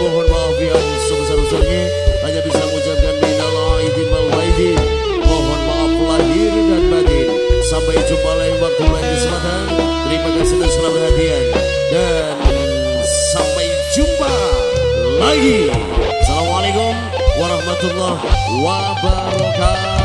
mohon maaf yang sebesar-besarnya. Hanya bisa mengucapkan minal aidin wal mohon maaf lahir dan batin. Sampai jumpa lain waktu lain kesempatan. Terima kasih atas perhatian dan sampai jumpa lagi. Assalamualaikum warahmatullahi wabarakatuh.